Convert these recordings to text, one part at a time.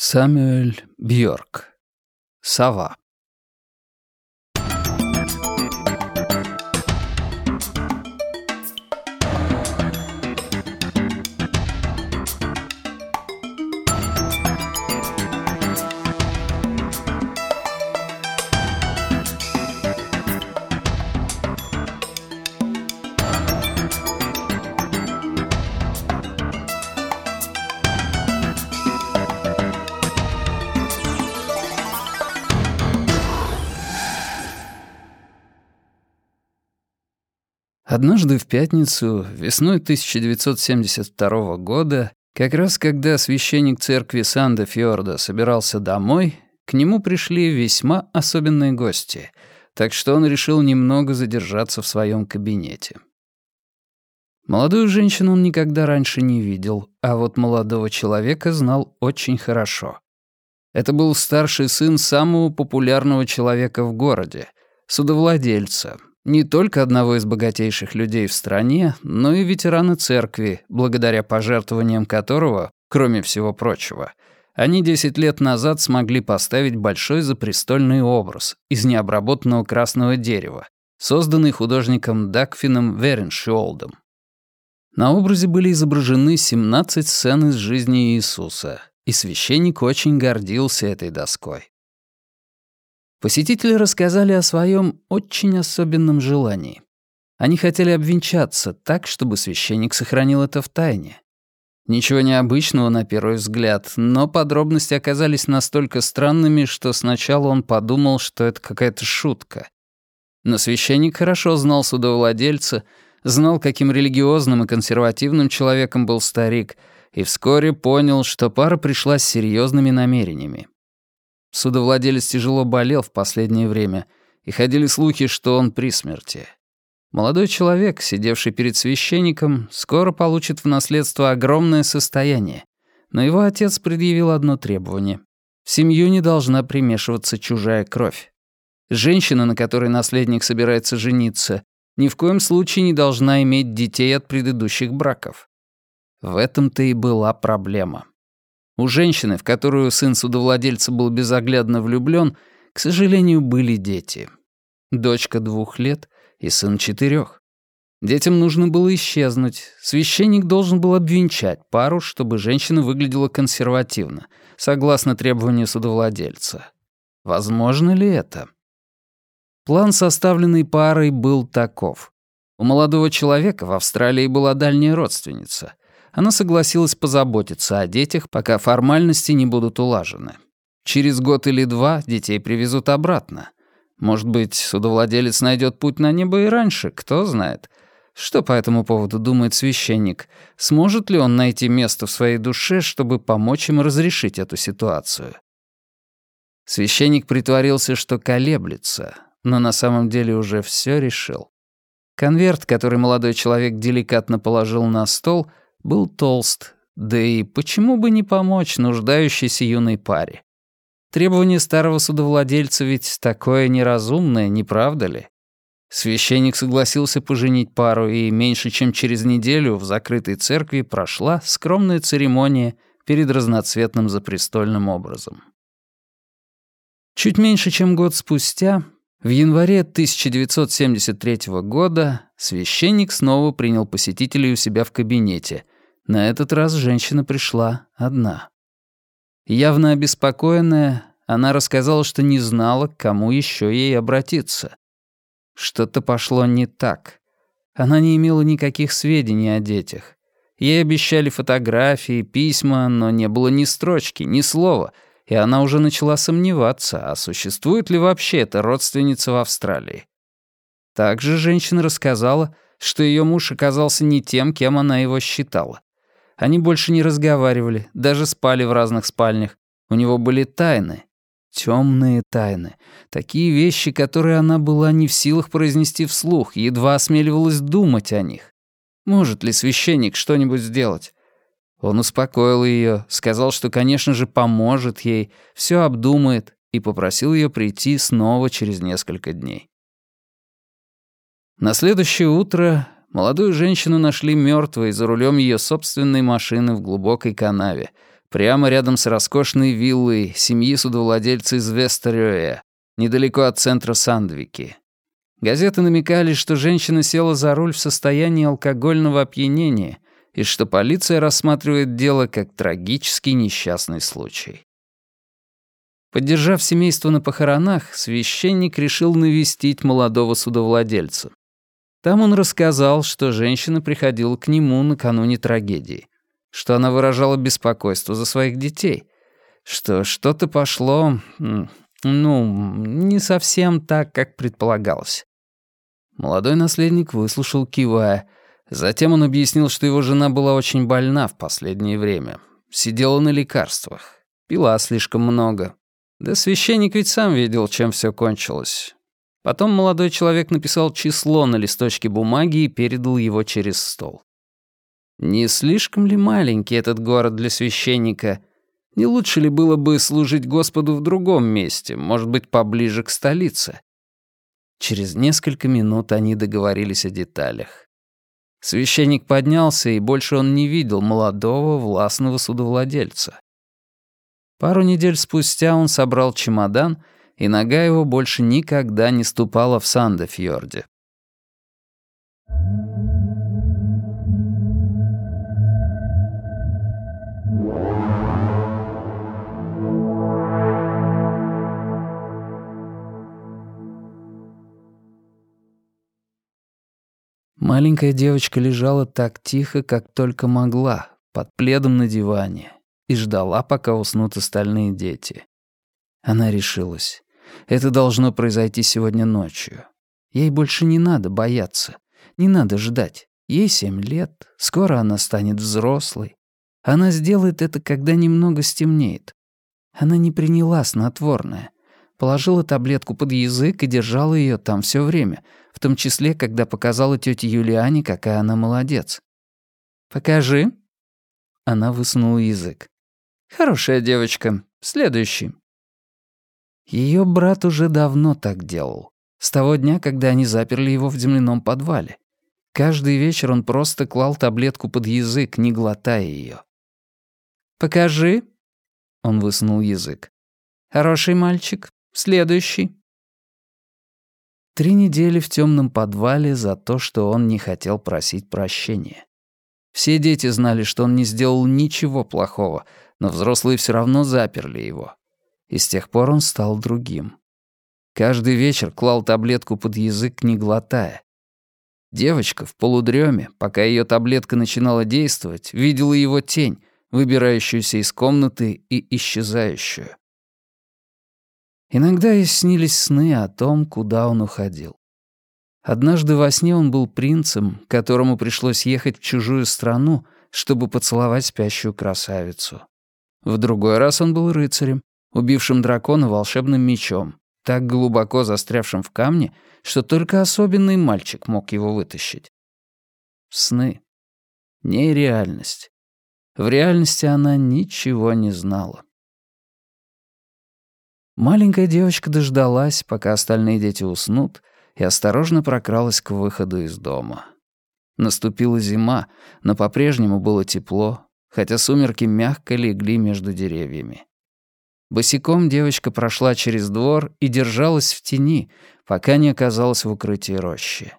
Самюэль Бьорк. Сова. Однажды в пятницу, весной 1972 года, как раз когда священник церкви Санда-Фьорда собирался домой, к нему пришли весьма особенные гости, так что он решил немного задержаться в своем кабинете. Молодую женщину он никогда раньше не видел, а вот молодого человека знал очень хорошо. Это был старший сын самого популярного человека в городе, судовладельца, не только одного из богатейших людей в стране, но и ветерана церкви, благодаря пожертвованиям которого, кроме всего прочего, они 10 лет назад смогли поставить большой запрестольный образ из необработанного красного дерева, созданный художником Дакфином Вереншиолдом. На образе были изображены 17 сцен из жизни Иисуса, и священник очень гордился этой доской. Посетители рассказали о своем очень особенном желании. Они хотели обвенчаться так, чтобы священник сохранил это в тайне. Ничего необычного на первый взгляд, но подробности оказались настолько странными, что сначала он подумал, что это какая-то шутка. Но священник хорошо знал судовладельца, знал, каким религиозным и консервативным человеком был старик, и вскоре понял, что пара пришла с серьезными намерениями. Судовладелец тяжело болел в последнее время, и ходили слухи, что он при смерти. Молодой человек, сидевший перед священником, скоро получит в наследство огромное состояние, но его отец предъявил одно требование. В семью не должна примешиваться чужая кровь. Женщина, на которой наследник собирается жениться, ни в коем случае не должна иметь детей от предыдущих браков. В этом-то и была проблема. У женщины, в которую сын судовладельца был безоглядно влюблён, к сожалению, были дети. Дочка двух лет и сын четырёх. Детям нужно было исчезнуть. Священник должен был обвенчать пару, чтобы женщина выглядела консервативно, согласно требованию судовладельца. Возможно ли это? План, составленный парой, был таков. У молодого человека в Австралии была дальняя родственница она согласилась позаботиться о детях, пока формальности не будут улажены. Через год или два детей привезут обратно. Может быть, судовладелец найдет путь на небо и раньше, кто знает. Что по этому поводу думает священник? Сможет ли он найти место в своей душе, чтобы помочь им разрешить эту ситуацию? Священник притворился, что колеблется, но на самом деле уже все решил. Конверт, который молодой человек деликатно положил на стол, был толст, да и почему бы не помочь нуждающейся юной паре? Требование старого судовладельца ведь такое неразумное, не правда ли? Священник согласился поженить пару, и меньше чем через неделю в закрытой церкви прошла скромная церемония перед разноцветным запрестольным образом. Чуть меньше чем год спустя, в январе 1973 года, священник снова принял посетителей у себя в кабинете — на этот раз женщина пришла одна. Явно обеспокоенная, она рассказала, что не знала, к кому еще ей обратиться. Что-то пошло не так. Она не имела никаких сведений о детях. Ей обещали фотографии, письма, но не было ни строчки, ни слова, и она уже начала сомневаться, а существует ли вообще эта родственница в Австралии. Также женщина рассказала, что ее муж оказался не тем, кем она его считала. Они больше не разговаривали, даже спали в разных спальнях. У него были тайны. Темные тайны. Такие вещи, которые она была не в силах произнести вслух, едва осмеливалась думать о них. Может ли священник что-нибудь сделать? Он успокоил ее, сказал, что, конечно же, поможет ей, все обдумает и попросил ее прийти снова через несколько дней. На следующее утро Молодую женщину нашли мертвой за рулем ее собственной машины в глубокой канаве, прямо рядом с роскошной виллой семьи судовладельца из Вестерёя, недалеко от центра Сандвики. Газеты намекали, что женщина села за руль в состоянии алкогольного опьянения и что полиция рассматривает дело как трагический несчастный случай. Поддержав семейство на похоронах, священник решил навестить молодого судовладельца. Там он рассказал, что женщина приходила к нему накануне трагедии, что она выражала беспокойство за своих детей, что что-то пошло, ну, не совсем так, как предполагалось. Молодой наследник выслушал, кивая. Затем он объяснил, что его жена была очень больна в последнее время. Сидела на лекарствах. Пила слишком много. Да священник ведь сам видел, чем все кончилось. Потом молодой человек написал число на листочке бумаги и передал его через стол. Не слишком ли маленький этот город для священника? Не лучше ли было бы служить Господу в другом месте, может быть, поближе к столице? Через несколько минут они договорились о деталях. Священник поднялся, и больше он не видел молодого властного судовладельца. Пару недель спустя он собрал чемодан, и нога его больше никогда не ступала в Сандефьорде. Маленькая девочка лежала так тихо, как только могла, под пледом на диване, и ждала, пока уснут остальные дети. Она решилась. Это должно произойти сегодня ночью. Ей больше не надо бояться, не надо ждать. Ей семь лет, скоро она станет взрослой. Она сделает это, когда немного стемнеет. Она не приняла снотворное. Положила таблетку под язык и держала ее там все время, в том числе, когда показала тете Юлиане, какая она молодец. «Покажи». Она высунула язык. Хорошая девочка. Следующий. Ее брат уже давно так делал. С того дня, когда они заперли его в земляном подвале. Каждый вечер он просто клал таблетку под язык, не глотая ее. «Покажи». Он высунул язык. «Хороший мальчик. Следующий». Три недели в темном подвале за то, что он не хотел просить прощения. Все дети знали, что он не сделал ничего плохого, но взрослые все равно заперли его. И с тех пор он стал другим. Каждый вечер клал таблетку под язык, не глотая. Девочка в полудреме, пока ее таблетка начинала действовать, видела его тень, выбирающуюся из комнаты и исчезающую. Иногда ей снились сны о том, куда он уходил. Однажды во сне он был принцем, которому пришлось ехать в чужую страну, чтобы поцеловать спящую красавицу. В другой раз он был рыцарем, убившим дракона волшебным мечом, так глубоко застрявшим в камне, что только особенный мальчик мог его вытащить. Сны. Не реальность. В реальности она ничего не знала. Маленькая девочка дождалась, пока остальные дети уснут, и осторожно прокралась к выходу из дома. Наступила зима, но по-прежнему было тепло, хотя сумерки мягко легли между деревьями. Босиком девочка прошла через двор и держалась в тени, пока не оказалась в укрытии рощи.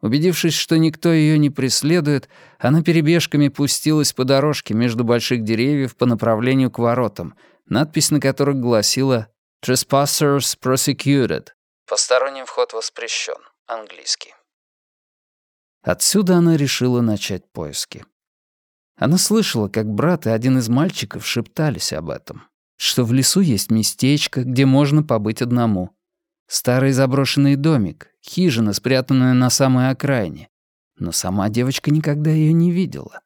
Убедившись, что никто ее не преследует, она перебежками пустилась по дорожке между больших деревьев по направлению к воротам, надпись на которых гласила «Trespassers prosecuted» — «Посторонний вход воспрещен», английский. Отсюда она решила начать поиски. Она слышала, как брат и один из мальчиков шептались об этом, что в лесу есть местечко, где можно побыть одному. Старый заброшенный домик, хижина, спрятанная на самой окраине. Но сама девочка никогда ее не видела.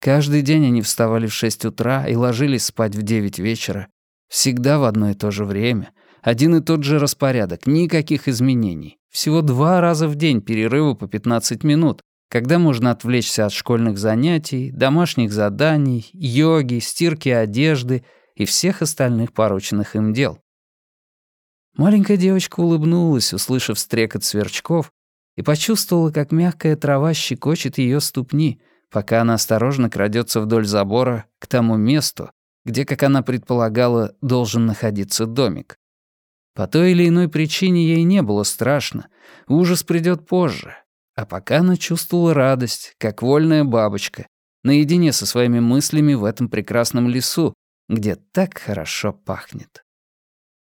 Каждый день они вставали в шесть утра и ложились спать в девять вечера. Всегда в одно и то же время. Один и тот же распорядок, никаких изменений. Всего два раза в день перерывы по 15 минут, когда можно отвлечься от школьных занятий, домашних заданий, йоги, стирки одежды и всех остальных порученных им дел. Маленькая девочка улыбнулась, услышав стрекот сверчков, и почувствовала, как мягкая трава щекочет ее ступни, пока она осторожно крадется вдоль забора к тому месту, где, как она предполагала, должен находиться домик. По той или иной причине ей не было страшно, ужас придет позже. А пока она чувствовала радость, как вольная бабочка, наедине со своими мыслями в этом прекрасном лесу, где так хорошо пахнет.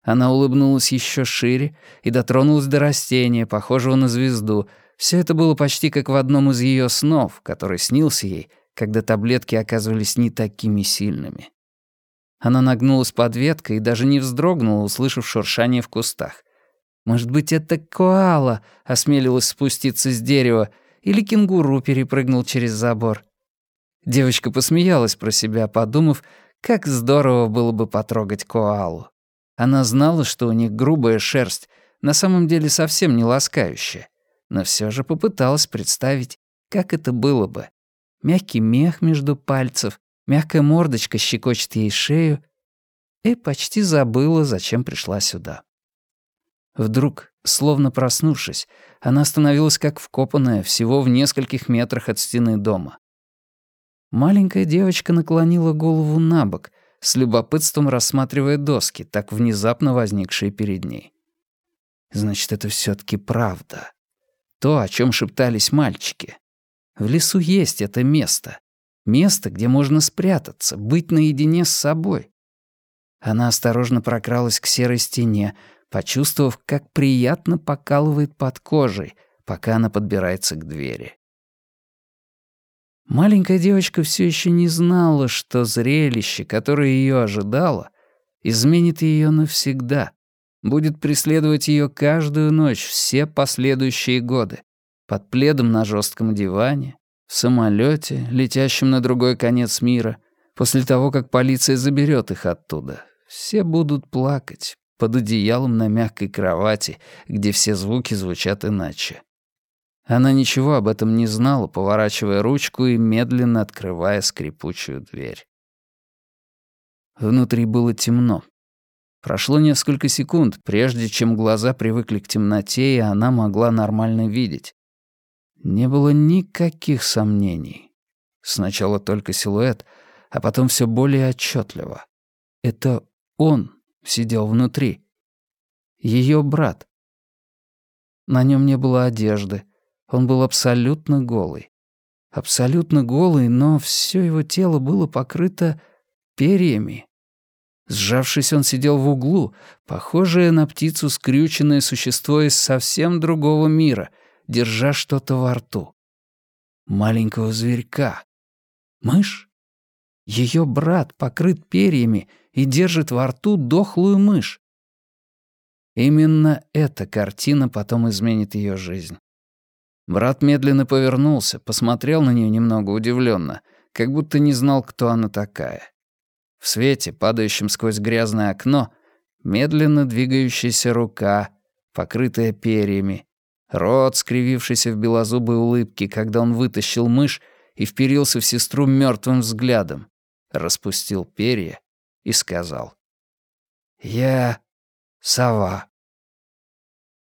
Она улыбнулась еще шире и дотронулась до растения, похожего на звезду. Все это было почти как в одном из ее снов, который снился ей, когда таблетки оказывались не такими сильными. Она нагнулась под веткой и даже не вздрогнула, услышав шуршание в кустах. Может быть, это коала осмелилась спуститься с дерева, или кенгуру перепрыгнул через забор. Девочка посмеялась про себя, подумав, как здорово было бы потрогать коалу. Она знала, что у них грубая шерсть, на самом деле совсем не ласкающая, но все же попыталась представить, как это было бы. Мягкий мех между пальцев, мягкая мордочка щекочет ей шею, и почти забыла, зачем пришла сюда. Вдруг, словно проснувшись, она остановилась как вкопанная всего в нескольких метрах от стены дома. Маленькая девочка наклонила голову на бок, с любопытством рассматривая доски, так внезапно возникшие перед ней. Значит, это все таки правда. То, о чем шептались мальчики. В лесу есть это место. Место, где можно спрятаться, быть наедине с собой. Она осторожно прокралась к серой стене, почувствовав, как приятно покалывает под кожей, пока она подбирается к двери. Маленькая девочка все еще не знала, что зрелище, которое ее ожидало, изменит ее навсегда, будет преследовать ее каждую ночь все последующие годы, под пледом на жестком диване, в самолете, летящем на другой конец мира, после того, как полиция заберет их оттуда. Все будут плакать, под одеялом на мягкой кровати, где все звуки звучат иначе. Она ничего об этом не знала, поворачивая ручку и медленно открывая скрипучую дверь. Внутри было темно. Прошло несколько секунд, прежде чем глаза привыкли к темноте, и она могла нормально видеть. Не было никаких сомнений. Сначала только силуэт, а потом все более отчетливо. Это он сидел внутри. Ее брат. На нем не было одежды. Он был абсолютно голый. Абсолютно голый, но все его тело было покрыто перьями. Сжавшись, он сидел в углу, похожее на птицу скрюченное существо из совсем другого мира, держа что-то во рту. Маленького зверька. Мышь? Ее брат покрыт перьями и держит во рту дохлую мышь. Именно эта картина потом изменит ее жизнь. Брат медленно повернулся, посмотрел на нее немного удивленно, как будто не знал, кто она такая. В свете, падающем сквозь грязное окно, медленно двигающаяся рука, покрытая перьями, рот, скривившийся в белозубой улыбке, когда он вытащил мышь и вперился в сестру мертвым взглядом, распустил перья и сказал. «Я сова».